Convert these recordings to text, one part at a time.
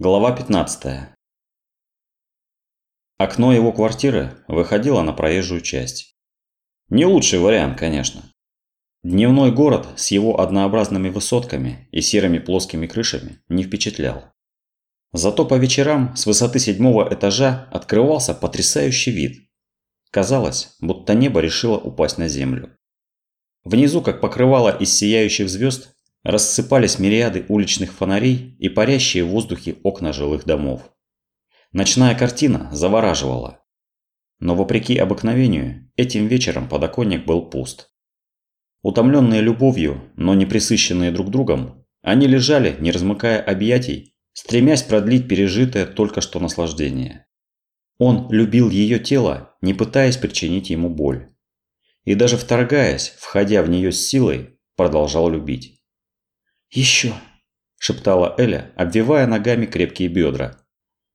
Глава 15. Окно его квартиры выходило на проезжую часть. Не лучший вариант, конечно. Дневной город с его однообразными высотками и серыми плоскими крышами не впечатлял. Зато по вечерам с высоты седьмого этажа открывался потрясающий вид. Казалось, будто небо решило упасть на землю. Внизу, как покрывало из сияющих звезд, рассыпались мириады уличных фонарей и парящие в воздухе окна жилых домов. Ночная картина завораживала. Но вопреки обыкновению, этим вечером подоконник был пуст. Утомленные любовью, но не присыщенные друг другом, они лежали, не размыкая объятий, стремясь продлить пережитое только что наслаждение. Он любил ее тело, не пытаясь причинить ему боль. И даже вторгаясь, входя в нее с силой, продолжал любить. «Еще!» – шептала Эля, обвивая ногами крепкие бедра.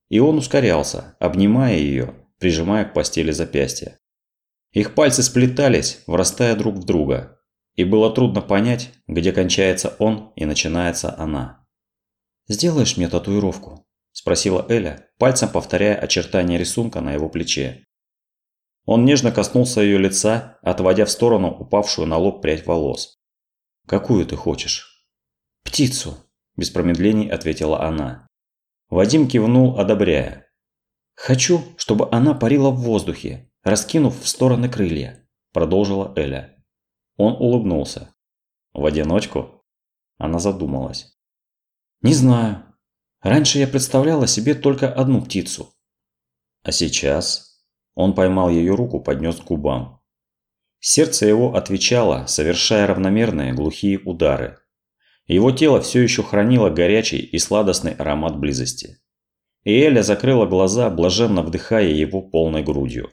И он ускорялся, обнимая ее, прижимая к постели запястья. Их пальцы сплетались, врастая друг в друга, и было трудно понять, где кончается он и начинается она. «Сделаешь мне татуировку?» – спросила Эля, пальцем повторяя очертания рисунка на его плече. Он нежно коснулся ее лица, отводя в сторону упавшую на лоб прядь волос. «Какую ты хочешь?» «Птицу», – без промедлений ответила она. Вадим кивнул, одобряя. «Хочу, чтобы она парила в воздухе, раскинув в стороны крылья», – продолжила Эля. Он улыбнулся. «В одиночку?» Она задумалась. «Не знаю. Раньше я представляла себе только одну птицу». «А сейчас?» Он поймал ее руку, поднес к губам. Сердце его отвечало, совершая равномерные глухие удары. Его тело все еще хранило горячий и сладостный аромат близости. И Эля закрыла глаза, блаженно вдыхая его полной грудью.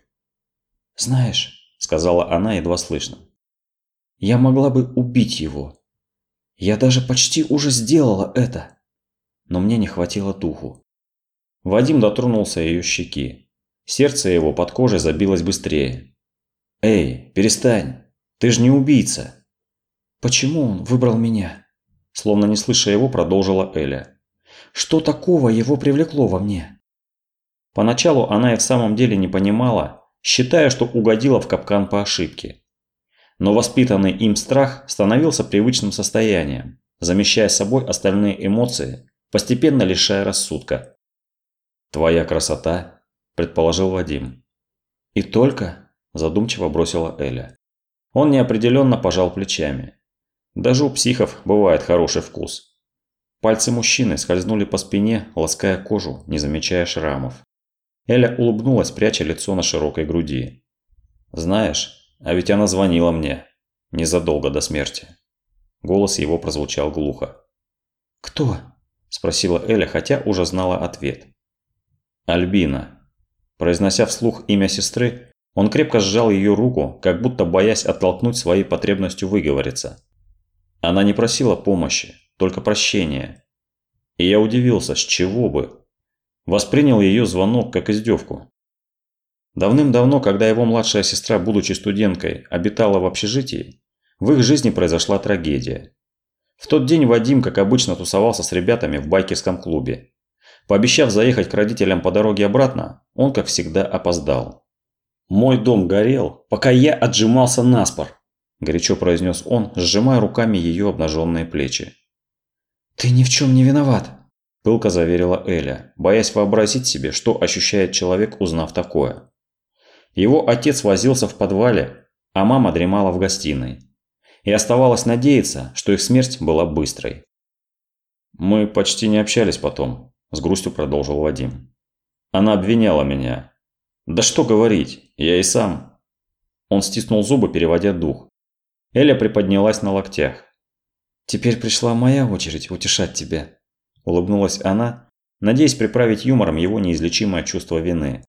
«Знаешь», – сказала она едва слышно, – «я могла бы убить его. Я даже почти уже сделала это. Но мне не хватило духу». Вадим дотронулся ее щеки. Сердце его под кожей забилось быстрее. «Эй, перестань! Ты же не убийца!» «Почему он выбрал меня?» Словно не слыша его, продолжила Эля. «Что такого его привлекло во мне?» Поначалу она и в самом деле не понимала, считая, что угодила в капкан по ошибке. Но воспитанный им страх становился привычным состоянием, замещая собой остальные эмоции, постепенно лишая рассудка. «Твоя красота», – предположил Вадим. «И только?» – задумчиво бросила Эля. Он неопределенно пожал плечами. Даже у психов бывает хороший вкус. Пальцы мужчины скользнули по спине, лаская кожу, не замечая шрамов. Эля улыбнулась, пряча лицо на широкой груди. «Знаешь, а ведь она звонила мне. Незадолго до смерти». Голос его прозвучал глухо. «Кто?» – спросила Эля, хотя уже знала ответ. «Альбина». Произнося вслух имя сестры, он крепко сжал ее руку, как будто боясь оттолкнуть своей потребностью выговориться. Она не просила помощи, только прощения. И я удивился, с чего бы. Воспринял ее звонок как издевку. Давным-давно, когда его младшая сестра, будучи студенткой, обитала в общежитии, в их жизни произошла трагедия. В тот день Вадим, как обычно, тусовался с ребятами в байкерском клубе. Пообещав заехать к родителям по дороге обратно, он, как всегда, опоздал. Мой дом горел, пока я отжимался наспор. – горячо произнес он, сжимая руками ее обнаженные плечи. «Ты ни в чем не виноват», – пылко заверила Эля, боясь вообразить себе, что ощущает человек, узнав такое. Его отец возился в подвале, а мама дремала в гостиной. И оставалось надеяться, что их смерть была быстрой. «Мы почти не общались потом», – с грустью продолжил Вадим. «Она обвиняла меня. Да что говорить, я и сам». Он стиснул зубы, переводя дух, Эля приподнялась на локтях. «Теперь пришла моя очередь утешать тебя», – улыбнулась она, надеясь приправить юмором его неизлечимое чувство вины.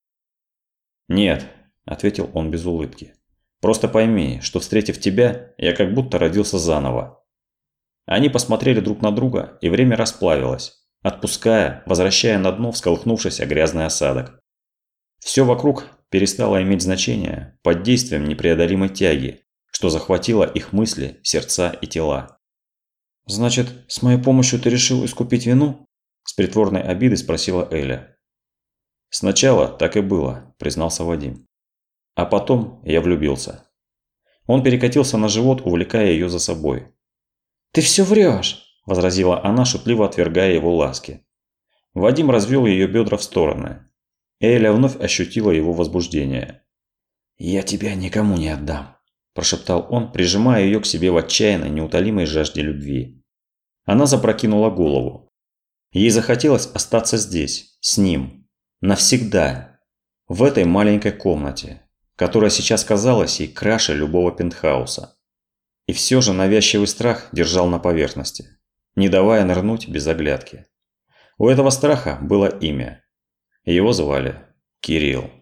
«Нет», – ответил он без улыбки. «Просто пойми, что встретив тебя, я как будто родился заново». Они посмотрели друг на друга, и время расплавилось, отпуская, возвращая на дно всколыхнувшийся грязный осадок. Все вокруг перестало иметь значение под действием непреодолимой тяги, что захватило их мысли, сердца и тела. «Значит, с моей помощью ты решил искупить вину?» С притворной обидой спросила Эля. Сначала так и было, признался Вадим. А потом я влюбился. Он перекатился на живот, увлекая ее за собой. «Ты все врешь!» – возразила она, шутливо отвергая его ласки. Вадим развел ее бедра в стороны. Эля вновь ощутила его возбуждение. «Я тебя никому не отдам», – прошептал он, прижимая ее к себе в отчаянной, неутолимой жажде любви. Она запрокинула голову. Ей захотелось остаться здесь, с ним, навсегда, в этой маленькой комнате, которая сейчас казалась ей краше любого пентхауса. И все же навязчивый страх держал на поверхности, не давая нырнуть без оглядки. У этого страха было имя. Его звали Кирилл.